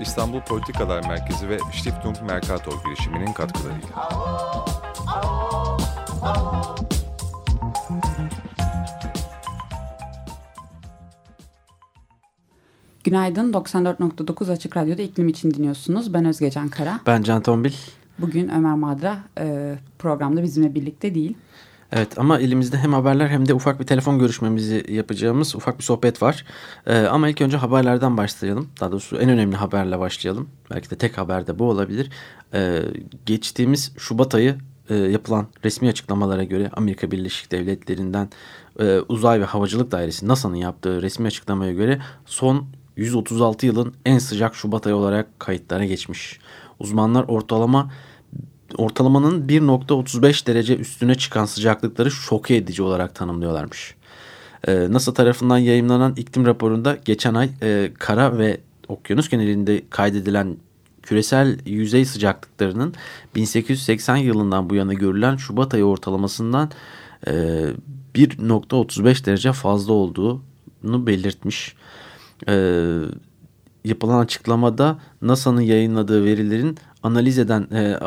İstanbul Politikalar Merkezi ve Stiftung Mercator girişiminin katkılarıyla. Günaydın, 94.9 Açık Radyo'da iklim için dinliyorsunuz. Ben Özge Can Kara. Ben Can Tombil. Bugün Ömer Madra e, programda bizimle birlikte değil. Evet ama elimizde hem haberler hem de ufak bir telefon görüşmemizi yapacağımız ufak bir sohbet var. Ee, ama ilk önce haberlerden başlayalım. Daha doğrusu en önemli haberle başlayalım. Belki de tek haber de bu olabilir. Ee, geçtiğimiz Şubat ayı e, yapılan resmi açıklamalara göre Amerika Birleşik Devletleri'nden e, Uzay ve Havacılık Dairesi NASA'nın yaptığı resmi açıklamaya göre son 136 yılın en sıcak Şubat ayı olarak kayıtlara geçmiş. Uzmanlar ortalama ortalamanın 1.35 derece üstüne çıkan sıcaklıkları şok edici olarak tanımlıyorlarmış. Ee, NASA tarafından yayınlanan iklim raporunda geçen ay e, kara ve okyanus genelinde kaydedilen küresel yüzey sıcaklıklarının 1880 yılından bu yana görülen Şubat ayı ortalamasından e, 1.35 derece fazla olduğunu belirtmiş. E, yapılan açıklamada NASA'nın yayınladığı verilerin analiz eden e,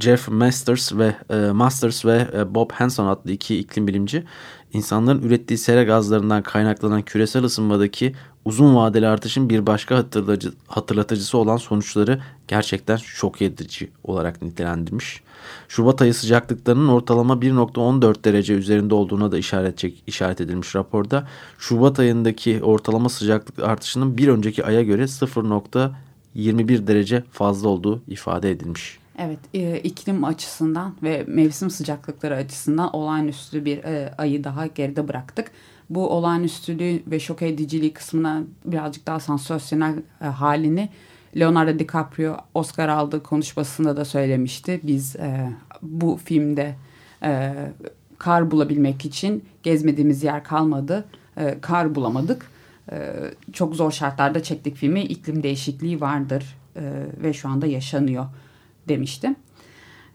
Jeff Masters ve e, Masters ve e, Bob Hanson adlı iki iklim bilimci insanların ürettiği sera gazlarından kaynaklanan küresel ısınmadaki uzun vadeli artışın bir başka hatırlatıcı, hatırlatıcısı olan sonuçları gerçekten şok edici olarak nitelendirmiş. Şubat ayı sıcaklıklarının ortalama 1.14 derece üzerinde olduğuna da işaret, işaret edilmiş raporda. Şubat ayındaki ortalama sıcaklık artışının bir önceki aya göre 0.21 derece fazla olduğu ifade edilmiş. Evet, e, iklim açısından ve mevsim sıcaklıkları açısından olağanüstü bir e, ayı daha geride bıraktık. Bu olağanüstülüğü ve şok ediciliği kısmına birazcık daha sansasyonel e, halini Leonardo DiCaprio Oscar aldığı konuşmasında da söylemişti. Biz e, bu filmde e, kar bulabilmek için gezmediğimiz yer kalmadı. E, kar bulamadık. E, çok zor şartlarda çektik filmi. İklim değişikliği vardır e, ve şu anda yaşanıyor demişti.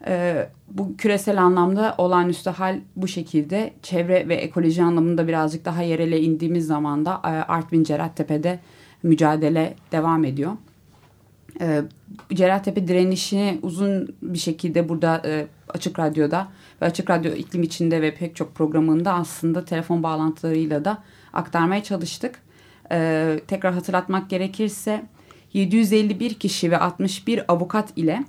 E, bu küresel anlamda olağanüstü hal bu şekilde. Çevre ve ekoloji anlamında birazcık daha yerele indiğimiz zaman da e, Artvin Cerattepe'de mücadele devam ediyor. E, Cerattepe direnişini uzun bir şekilde burada e, Açık Radyo'da ve Açık Radyo iklim içinde ve pek çok programında aslında telefon bağlantılarıyla da aktarmaya çalıştık. E, tekrar hatırlatmak gerekirse 751 kişi ve 61 avukat ile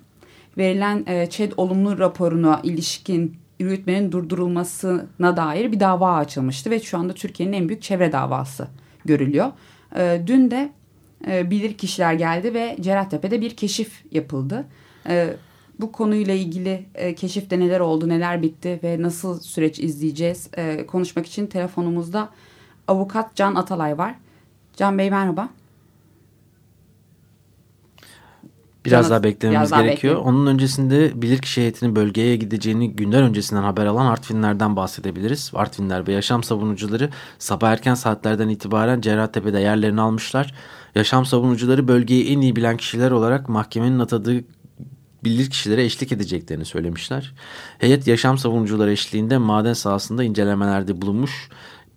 verilen e, ÇED olumlu raporuna ilişkin yürütmenin durdurulmasına dair bir dava açılmıştı ve şu anda Türkiye'nin en büyük çevre davası görülüyor. E, dün de e, bilir kişiler geldi ve Cerattepe'de bir keşif yapıldı. Bu konuyla ilgili e, keşifte neler oldu, neler bitti ve nasıl süreç izleyeceğiz konuşmak için telefonumuzda avukat Can Atalay var. Can Bey merhaba. Biraz Canı, daha beklememiz biraz gerekiyor. Daha Onun öncesinde bilirkişi heyetinin bölgeye gideceğini günden öncesinden haber alan Artvinlerden bahsedebiliriz. Artvinler ve yaşam savunucuları sabah erken saatlerden itibaren Cerrahtepe'de yerlerini almışlar. Yaşam savunucuları bölgeyi en iyi bilen kişiler olarak mahkemenin atadığı bilir kişilere eşlik edeceklerini söylemişler. Heyet yaşam savunucuları eşliğinde maden sahasında incelemelerde bulunmuş.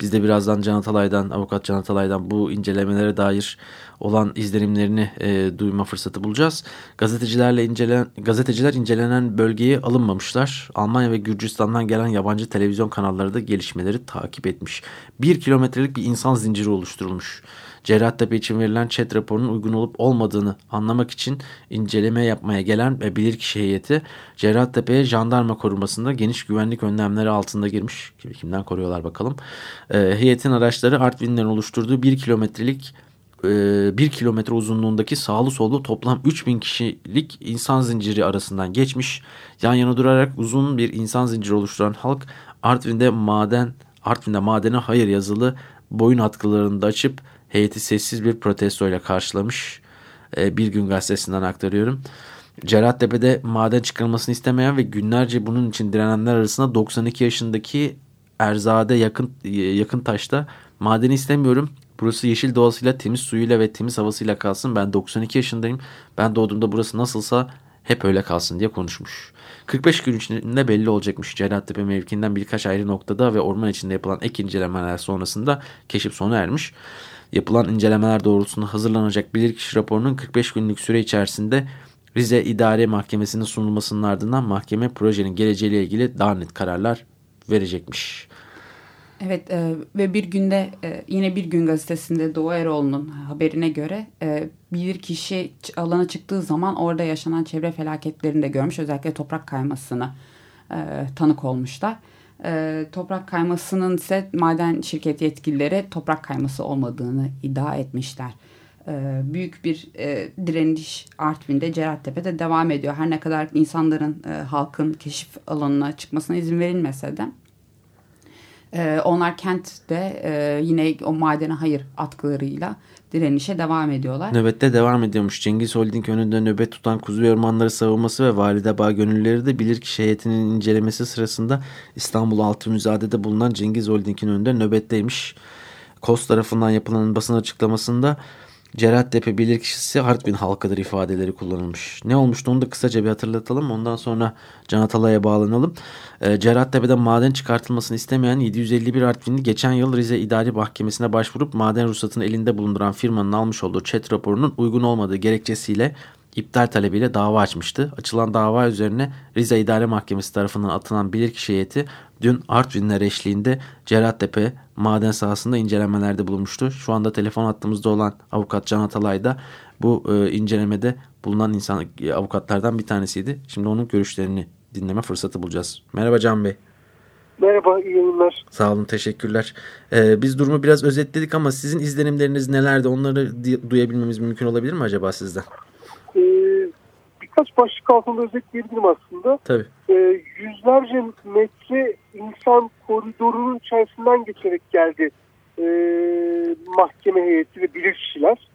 Biz de birazdan Can Atalay'dan, avukat Can Atalay'dan bu incelemelere dair olan izlenimlerini e, duyma fırsatı bulacağız. Gazetecilerle incelen, gazeteciler incelenen bölgeye alınmamışlar. Almanya ve Gürcistan'dan gelen yabancı televizyon kanalları da gelişmeleri takip etmiş. Bir kilometrelik bir insan zinciri oluşturulmuş. Cerrahtepe için verilen chat raporunun uygun olup olmadığını anlamak için inceleme yapmaya gelen ve bilirkişi heyeti Cerrahtepe'ye jandarma korumasında geniş güvenlik önlemleri altında girmiş. Kimden koruyorlar bakalım. E, heyetin araçları Artvin'den oluşturduğu bir kilometrelik e, bir kilometre uzunluğundaki sağlı sollu toplam 3000 kişilik insan zinciri arasından geçmiş. Yan yana durarak uzun bir insan zinciri oluşturan halk Artvin'de maden Artvin'de madene hayır yazılı boyun atkılarını da açıp heyeti sessiz bir protestoyla karşılamış. E, bir gün gazetesinden aktarıyorum. Cerattepe'de maden çıkarılmasını istemeyen ve günlerce bunun için direnenler arasında 92 yaşındaki Erzade yakın yakın taşta madeni istemiyorum. Burası yeşil doğasıyla, temiz suyuyla ve temiz havasıyla kalsın. Ben 92 yaşındayım. Ben doğduğumda burası nasılsa hep öyle kalsın diye konuşmuş. 45 gün içinde belli olacakmış Cerattepe mevkiinden birkaç ayrı noktada ve orman içinde yapılan ek incelemeler sonrasında keşif sona ermiş. Yapılan incelemeler doğrultusunda hazırlanacak bilirkişi raporunun 45 günlük süre içerisinde Rize İdare Mahkemesi'nin sunulmasının ardından mahkeme projenin geleceğiyle ilgili daha net kararlar verecekmiş. Evet e, ve bir günde e, yine bir gün gazetesinde Doğu Eroğlu'nun haberine göre e, bir kişi alana çıktığı zaman orada yaşanan çevre felaketlerini de görmüş. Özellikle toprak kaymasına e, tanık olmuşlar. E, toprak kaymasının ise maden şirket yetkilileri toprak kayması olmadığını iddia etmişler. E, büyük bir e, direniş Artvin'de Cerattepe'de devam ediyor. Her ne kadar insanların, e, halkın keşif alanına çıkmasına izin verilmese de e, onlar kentte e, yine o madene hayır atkılarıyla direnişe devam ediyorlar. Nöbette devam ediyormuş. Cengiz Holding önünde nöbet tutan Kuzey Ormanları savunması ve Valide Bağ gönüllüleri de bilirkişi heyetinin incelemesi sırasında İstanbul Altınüzade'de bulunan Cengiz Holding'in önünde nöbetteymiş. KOS tarafından yapılan basın açıklamasında Cerattepe bilirkişisi Artvin halkıdır ifadeleri kullanılmış. Ne olmuştu onu da kısaca bir hatırlatalım. Ondan sonra Can Atalay'a bağlanalım. E, Cerattepe'den maden çıkartılmasını istemeyen 751 Artvinli geçen yıl Rize İdari Mahkemesi'ne başvurup maden ruhsatını elinde bulunduran firmanın almış olduğu chat raporunun uygun olmadığı gerekçesiyle iptal talebiyle dava açmıştı. Açılan dava üzerine Rize İdare Mahkemesi tarafından atılan bilirkişi heyeti dün Artvinler eşliğinde Cerattepe maden sahasında incelemelerde bulunmuştu. Şu anda telefon hattımızda olan avukat Can Atalay da bu e, incelemede bulunan insan e, avukatlardan bir tanesiydi. Şimdi onun görüşlerini dinleme fırsatı bulacağız. Merhaba Can Bey. Merhaba, iyi yayınlar. Sağ olun, teşekkürler. Ee, biz durumu biraz özetledik ama sizin izlenimleriniz nelerdi? Onları duyabilmemiz mümkün olabilir mi acaba sizden? Birkaç başlık altında özetleyebilirim aslında. Tabii. Ee, yüzlerce metre insan koridorunun içerisinden geçerek geldi ee, mahkeme heyeti ve bilirkişiler.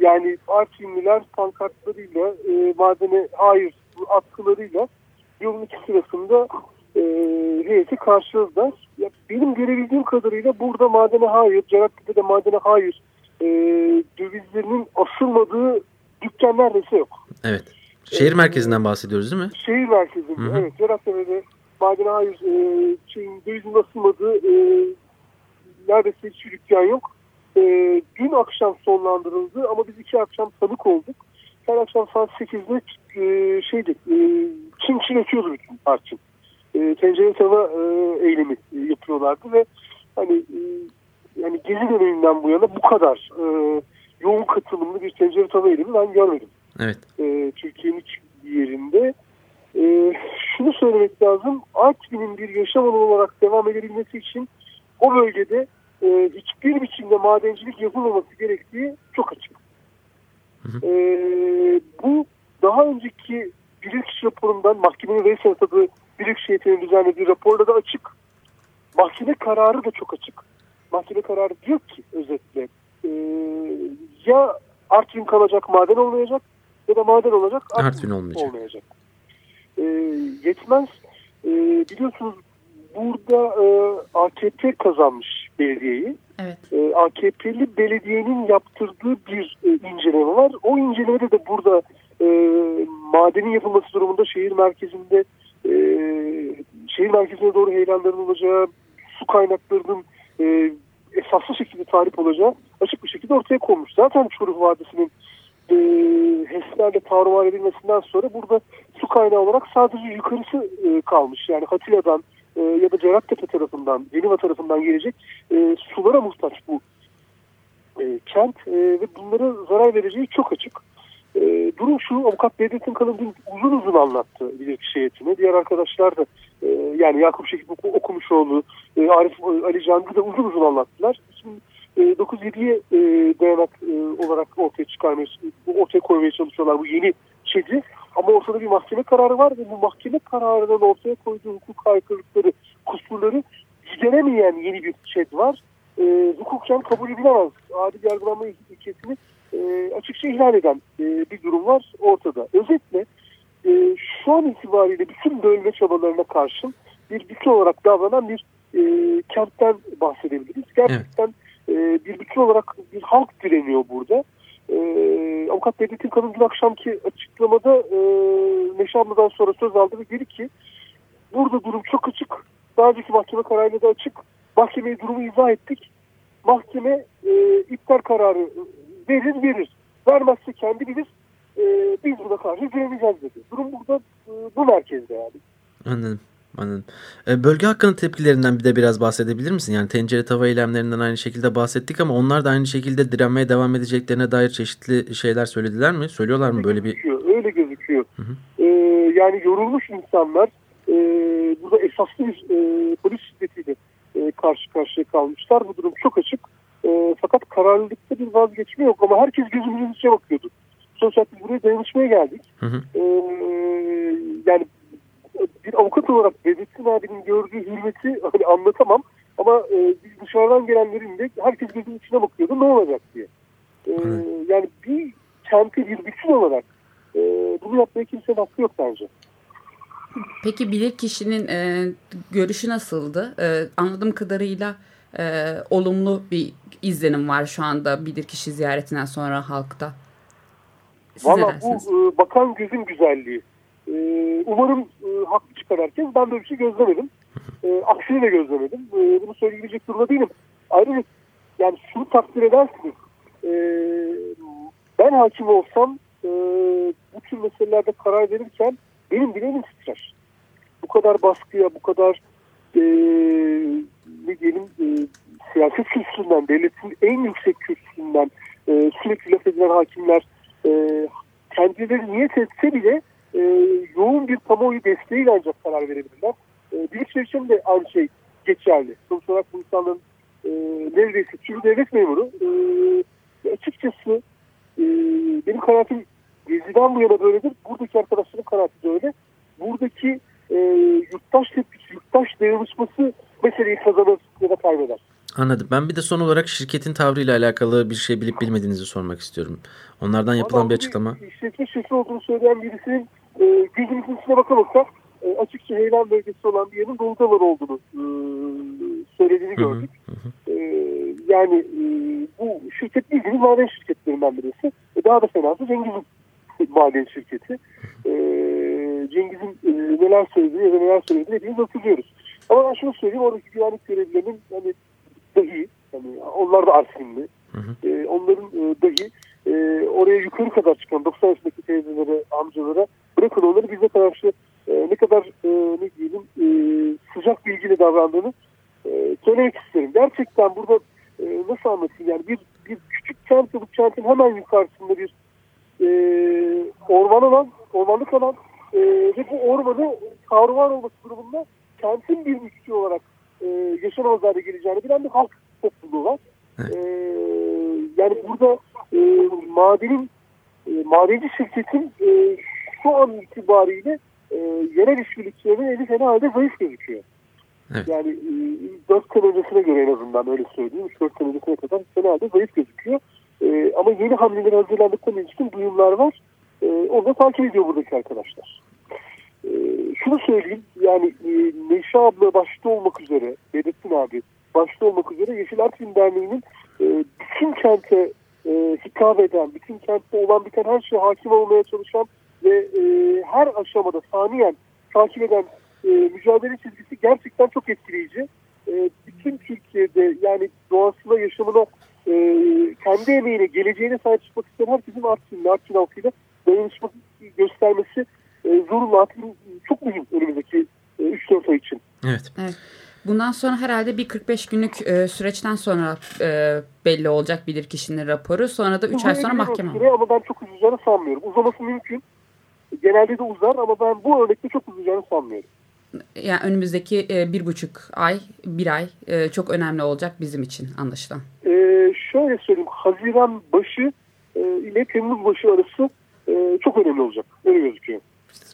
Yani Artvinliler pankartlarıyla, e, madene hayır atkılarıyla yolun iki sırasında e, heyeti karşıladılar. Ya, benim görebildiğim kadarıyla burada madene hayır, Cerattepe'de madene hayır e, dövizlerinin asılmadığı dükkan neredeyse yok. Evet. Şehir merkezinden bahsediyoruz değil mi? Şehir merkezinde, Hı -hı. evet. Cerattepe'de madene hayır e, şeyin, dövizin asılmadığı e, neredeyse hiçbir dükkan yok. E, dün akşam sonlandırıldı ama biz iki akşam tanık olduk. Her akşam saat 8'de e, şeydi, e, çin çin ötüyordu bütün parçın. E, tencere tava e, eylemi e, yapıyorlardı ve hani e, yani gezi döneminden bu yana bu kadar e, yoğun katılımlı bir tencere tava eylemi ben görmedim. Evet. E, Türkiye'nin hiçbir yerinde. E, şunu söylemek lazım. Artvin'in bir yaşam alanı olarak devam edebilmesi için o bölgede e, hiçbir biçimde madencilik yapılmaması gerektiği çok açık. Hı hı. E, bu daha önceki bilirkişi raporundan mahkemenin reis atadığı bilirkişi heyetinin düzenlediği raporda da açık. Mahkeme kararı da çok açık. Mahkeme kararı diyor ki özetle e, ya Artvin kalacak maden olmayacak ya da maden olacak Artvin, olmayacak. olmayacak. E, yetmez. E, biliyorsunuz burada e, AKP kazanmış belediyeyi. Evet. E, AKP'li belediyenin yaptırdığı bir e, inceleme var. O incelemede de burada e, madenin yapılması durumunda şehir merkezinde e, şehir merkezine doğru heyelanların olacağı, su kaynaklarının e, esaslı şekilde tarif olacağı açık bir şekilde ortaya konmuş. Zaten Çoruh Vadisi'nin e, HES'lerle tarumar edilmesinden sonra burada su kaynağı olarak sadece yukarısı e, kalmış. Yani Hatila'dan e, ya da Cerattepe tarafından, Yeniva tarafından gelecek e, sulara muhtaç bu e, kent e, ve bunlara zarar vereceği çok açık. E, durum şu, avukat Bedrettin Kalın dün uzun uzun anlattı bilirkişi heyetine. Diğer arkadaşlar da e, yani Yakup Şekip Okumuşoğlu, e, Arif Ali Canlı da uzun uzun anlattılar. Şimdi e, 9-7'ye e, dayanak e, olarak ortaya çıkarmaya, ortaya koymaya çalışıyorlar bu yeni şeydi. Ama ortada bir mahkeme kararı var ve bu mahkeme kararının ortaya koyduğu hukuk aykırılıkları, kusurları gideremeyen yeni bir şey var. E, hukuken kabul edilemez. Adil yargılanma ilkesini e, açıkça ihlal eden e, bir durum var ortada. Özetle e, şu an itibariyle bütün bölme çabalarına karşın bir bütün olarak davranan bir e, kentten bahsedebiliriz. Gerçekten e, bir bütün olarak bir halk direniyor burada. E, Avukat Bedrettin Kalın dün akşamki açıklamada e, Neşe abladan sonra söz aldı ve dedi ki burada durum çok açık. Daha önceki mahkeme kararıyla da açık. Mahkemeye durumu izah ettik. Mahkeme e, iptal kararı verir verir. Vermezse kendi bilir. E, biz buna karşı direneceğiz dedi. Durum burada e, bu merkezde yani. Anladım. Anladım. E, bölge hakkının tepkilerinden bir de biraz bahsedebilir misin? Yani tencere tava eylemlerinden aynı şekilde bahsettik ama onlar da aynı şekilde direnmeye devam edeceklerine dair çeşitli şeyler söylediler mi? Söylüyorlar mı böyle bir? Öyle gözüküyor. Hı hı. Ee, yani yorulmuş insanlar e, burada esaslı bir e, polis şiddetiyle e, karşı karşıya kalmışlar. Bu durum çok açık. E, fakat kararlılıkta bir vazgeçme yok ama herkes gözümüzün içine bakıyordu. Sonuçta buraya dayanışmaya geldik. Hı hı. E, yani avukat olarak Bedrettin abinin gördüğü hürmeti hani anlatamam. Ama e, dışarıdan gelenlerin de herkes gözünün içine bakıyordu ne olacak diye. E, yani bir kenti bir bütün olarak e, bunu yapmaya kimsenin hakkı yok bence. Peki bilir kişinin e, görüşü nasıldı? E, anladığım kadarıyla e, olumlu bir izlenim var şu anda bilir kişi ziyaretinden sonra halkta. Valla bu e, bakan gözün güzelliği. E, umarım e, haklı çıkar herkes. Ben böyle bir şey gözlemedim. E, aksini de gözlemedim. E, bunu söyleyebilecek durumda değilim. Ayrıca yani şunu takdir edersiniz. E, ben hakim olsam e, bu tür meselelerde karar verirken benim bileğim titrer. Bu kadar baskıya, bu kadar e, ne diyelim e, siyaset kürsüsünden, devletin en yüksek kürsüsünden e, sürekli laf edilen hakimler e, kendileri niyet etse bile e, yoğun bir kamuoyu desteğiyle ancak karar verebilirler. E, Büyükşehir için de aynı şey geçerli. Sonuç olarak bu insanların e, neredeyse tüm devlet memuru. E, açıkçası e, benim kanaatim Gezi'den bu yana böyledir. Buradaki arkadaşların kanaati de öyle. Buradaki e, yurttaş tepkisi, yurttaş dayanışması meseleyi kazanır ya da kaybeder. Anladım. Ben bir de son olarak şirketin tavrıyla alakalı bir şey bilip bilmediğinizi sormak istiyorum. Onlardan yapılan Adam bir açıklama. İşletme şefi olduğunu söyleyen birisinin e, gözümüzün içine bakamazsak e, açıkça heyelan bölgesi olan bir yerin Dolgalar olduğunu e, söylediğini gördük. Hı hı. E, yani e, bu şirket bildiğiniz maden şirketlerinden birisi. E, daha da fenası Cengiz'in maden şirketi. E, Cengiz'in e, neler söylediğini ya da neler söylediğini hepimiz hatırlıyoruz. Ama ben şunu söyleyeyim oradaki güvenlik görevlilerinin hani dahi yani onlar da. Hı hı. E, onların e, dahi e, oraya yukarı kadar çıkan 90 yaşındaki teyzelere, amcalara bırakın onları bize karşı e, ne kadar e, ne diyelim e, sıcak bilgiyle davrandığını e, söylemek isterim. Gerçekten burada e, nasıl anlatayım yani bir, bir küçük kent bu kentin hemen yukarısında bir e, orman alan, ormanlık alan e, ve bu ormanı kavruvar olması durumunda kentin bir mülkü olarak e, yaşanamaz hale geleceğini bilen bir halk topluluğu var. Evet. E, yani burada e, madenin e, madenci şirketin e, şu an itibariyle e, yerel işbirlikçilerinin eli fena halde zayıf gözüküyor. Evet. Yani e, 4 sene öncesine göre en azından öyle söyleyeyim. 3-4 sene öncesine kadar fena halde zayıf gözüküyor. E, ama yeni hamleler hazırlandıklarına ilişkin duyumlar var. E, onu da takip ediyor buradaki arkadaşlar. E, şunu söyleyeyim yani e, Neşe abla başta olmak üzere Bedettin abi başta olmak üzere Yeşil Artvin Derneği'nin e, bütün kente e, hitap eden, bütün kentte olan biten her şeye hakim olmaya çalışan ve e, her aşamada saniyen takip eden e, mücadele çizgisi gerçekten çok etkileyici. E, bütün Türkiye'de yani doğasına, yaşamına, e, kendi emeğine, geleceğine sahip çıkmak isteyen herkesin Artvin'le, Artvin halkıyla dayanışma göstermesi e, zorunlu. Çok mühim önümüzdeki e, 3-4 ay için. Evet. evet. Bundan sonra herhalde bir 45 günlük e, süreçten sonra e, belli olacak bilir kişinin raporu. Sonra da 3 ay sonra mahkeme. Ama ben çok uzayacağını sanmıyorum. Uzaması mümkün. Genelde de uzar ama ben bu örnekte çok uzayacağını sanmıyorum. Yani önümüzdeki e, bir buçuk ay, bir ay e, çok önemli olacak bizim için anlaşılan. E, şöyle söyleyeyim. Haziran başı e, ile Temmuz başı arası e, çok önemli olacak. Öyle gözüküyor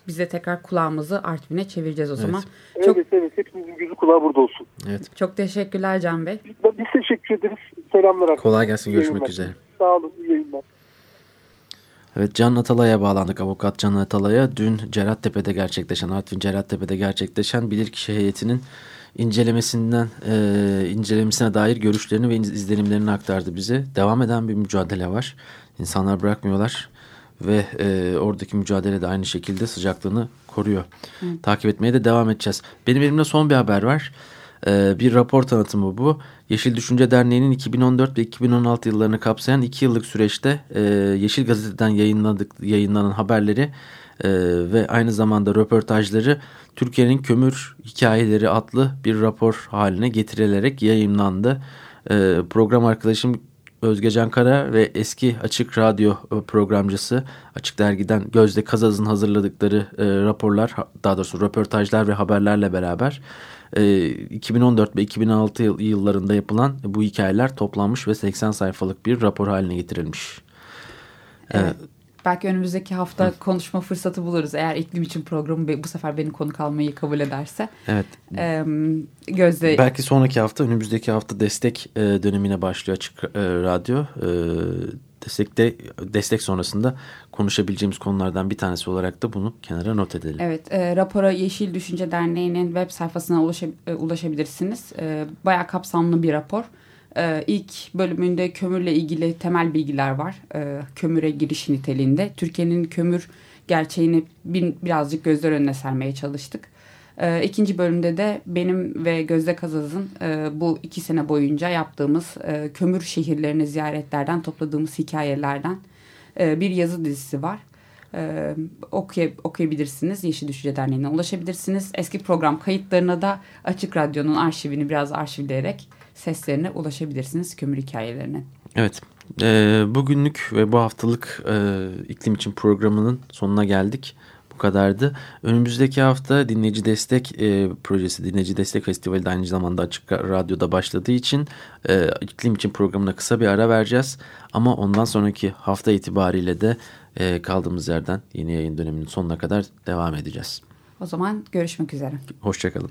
biz de tekrar kulağımızı Artvin'e çevireceğiz o evet. zaman. Çok... Evet evet hepimizin gözü kulağı burada olsun. Evet. Çok teşekkürler Can Bey. Biz teşekkür ederiz. Selamlar. Kolay gelsin görüşmek üzere. Sağ olun iyi yayınlar. Evet Can Atalay'a bağlandık avukat Can Atalay'a. Dün Cerattepe'de gerçekleşen, Artvin Cerattepe'de gerçekleşen bilirkişi heyetinin incelemesinden e, incelemesine dair görüşlerini ve izlenimlerini aktardı bize. Devam eden bir mücadele var. İnsanlar bırakmıyorlar ve e, oradaki mücadele de aynı şekilde sıcaklığını koruyor. Hı. Takip etmeye de devam edeceğiz. Benim elimde son bir haber var. Ee, bir rapor tanıtımı bu. Yeşil Düşünce Derneği'nin 2014 ve 2016 yıllarını kapsayan iki yıllık süreçte e, Yeşil Gazete'den yayınladık, yayınlanan haberleri e, ve aynı zamanda röportajları Türkiye'nin Kömür Hikayeleri adlı bir rapor haline getirilerek yayınlandı. E, program arkadaşım Özge Can Kara ve eski Açık Radyo programcısı Açık Dergi'den Gözde Kazaz'ın hazırladıkları e, raporlar daha doğrusu röportajlar ve haberlerle beraber 2014 e, ve 2016 yıllarında yapılan bu hikayeler toplanmış ve 80 sayfalık bir rapor haline getirilmiş. Evet. Belki önümüzdeki hafta Hı. konuşma fırsatı buluruz. Eğer iklim için programı bu sefer beni konuk almayı kabul ederse. Evet. Ee, Gözde... Belki sonraki hafta, önümüzdeki hafta destek e, dönemine başlıyor Açık e, Radyo. E, destekte destek sonrasında konuşabileceğimiz konulardan bir tanesi olarak da bunu kenara not edelim. Evet, e, rapora Yeşil Düşünce Derneği'nin web sayfasına ulaşab e, ulaşabilirsiniz. E, bayağı kapsamlı bir rapor. E, ilk bölümünde kömürle ilgili temel bilgiler var. E, kömüre giriş niteliğinde. Türkiye'nin kömür gerçeğini bir, birazcık gözler önüne sermeye çalıştık. E, ikinci bölümde de benim ve Gözde Kazaz'ın e, bu iki sene boyunca yaptığımız e, kömür şehirlerini ziyaretlerden topladığımız hikayelerden e, bir yazı dizisi var. Ee, okuyab okuyabilirsiniz. Yeşil Düşünce Derneği'ne ulaşabilirsiniz. Eski program kayıtlarına da Açık Radyo'nun arşivini biraz arşivleyerek seslerine ulaşabilirsiniz kömür hikayelerine. Evet. E, bugünlük ve bu haftalık e, iklim için programının sonuna geldik. Bu kadardı. Önümüzdeki hafta dinleyici destek e, projesi, dinleyici destek festivali de aynı zamanda açık radyoda başladığı için e, iklim için programına kısa bir ara vereceğiz. Ama ondan sonraki hafta itibariyle de e, kaldığımız yerden yeni yayın döneminin sonuna kadar devam edeceğiz. O zaman görüşmek üzere. Hoşçakalın.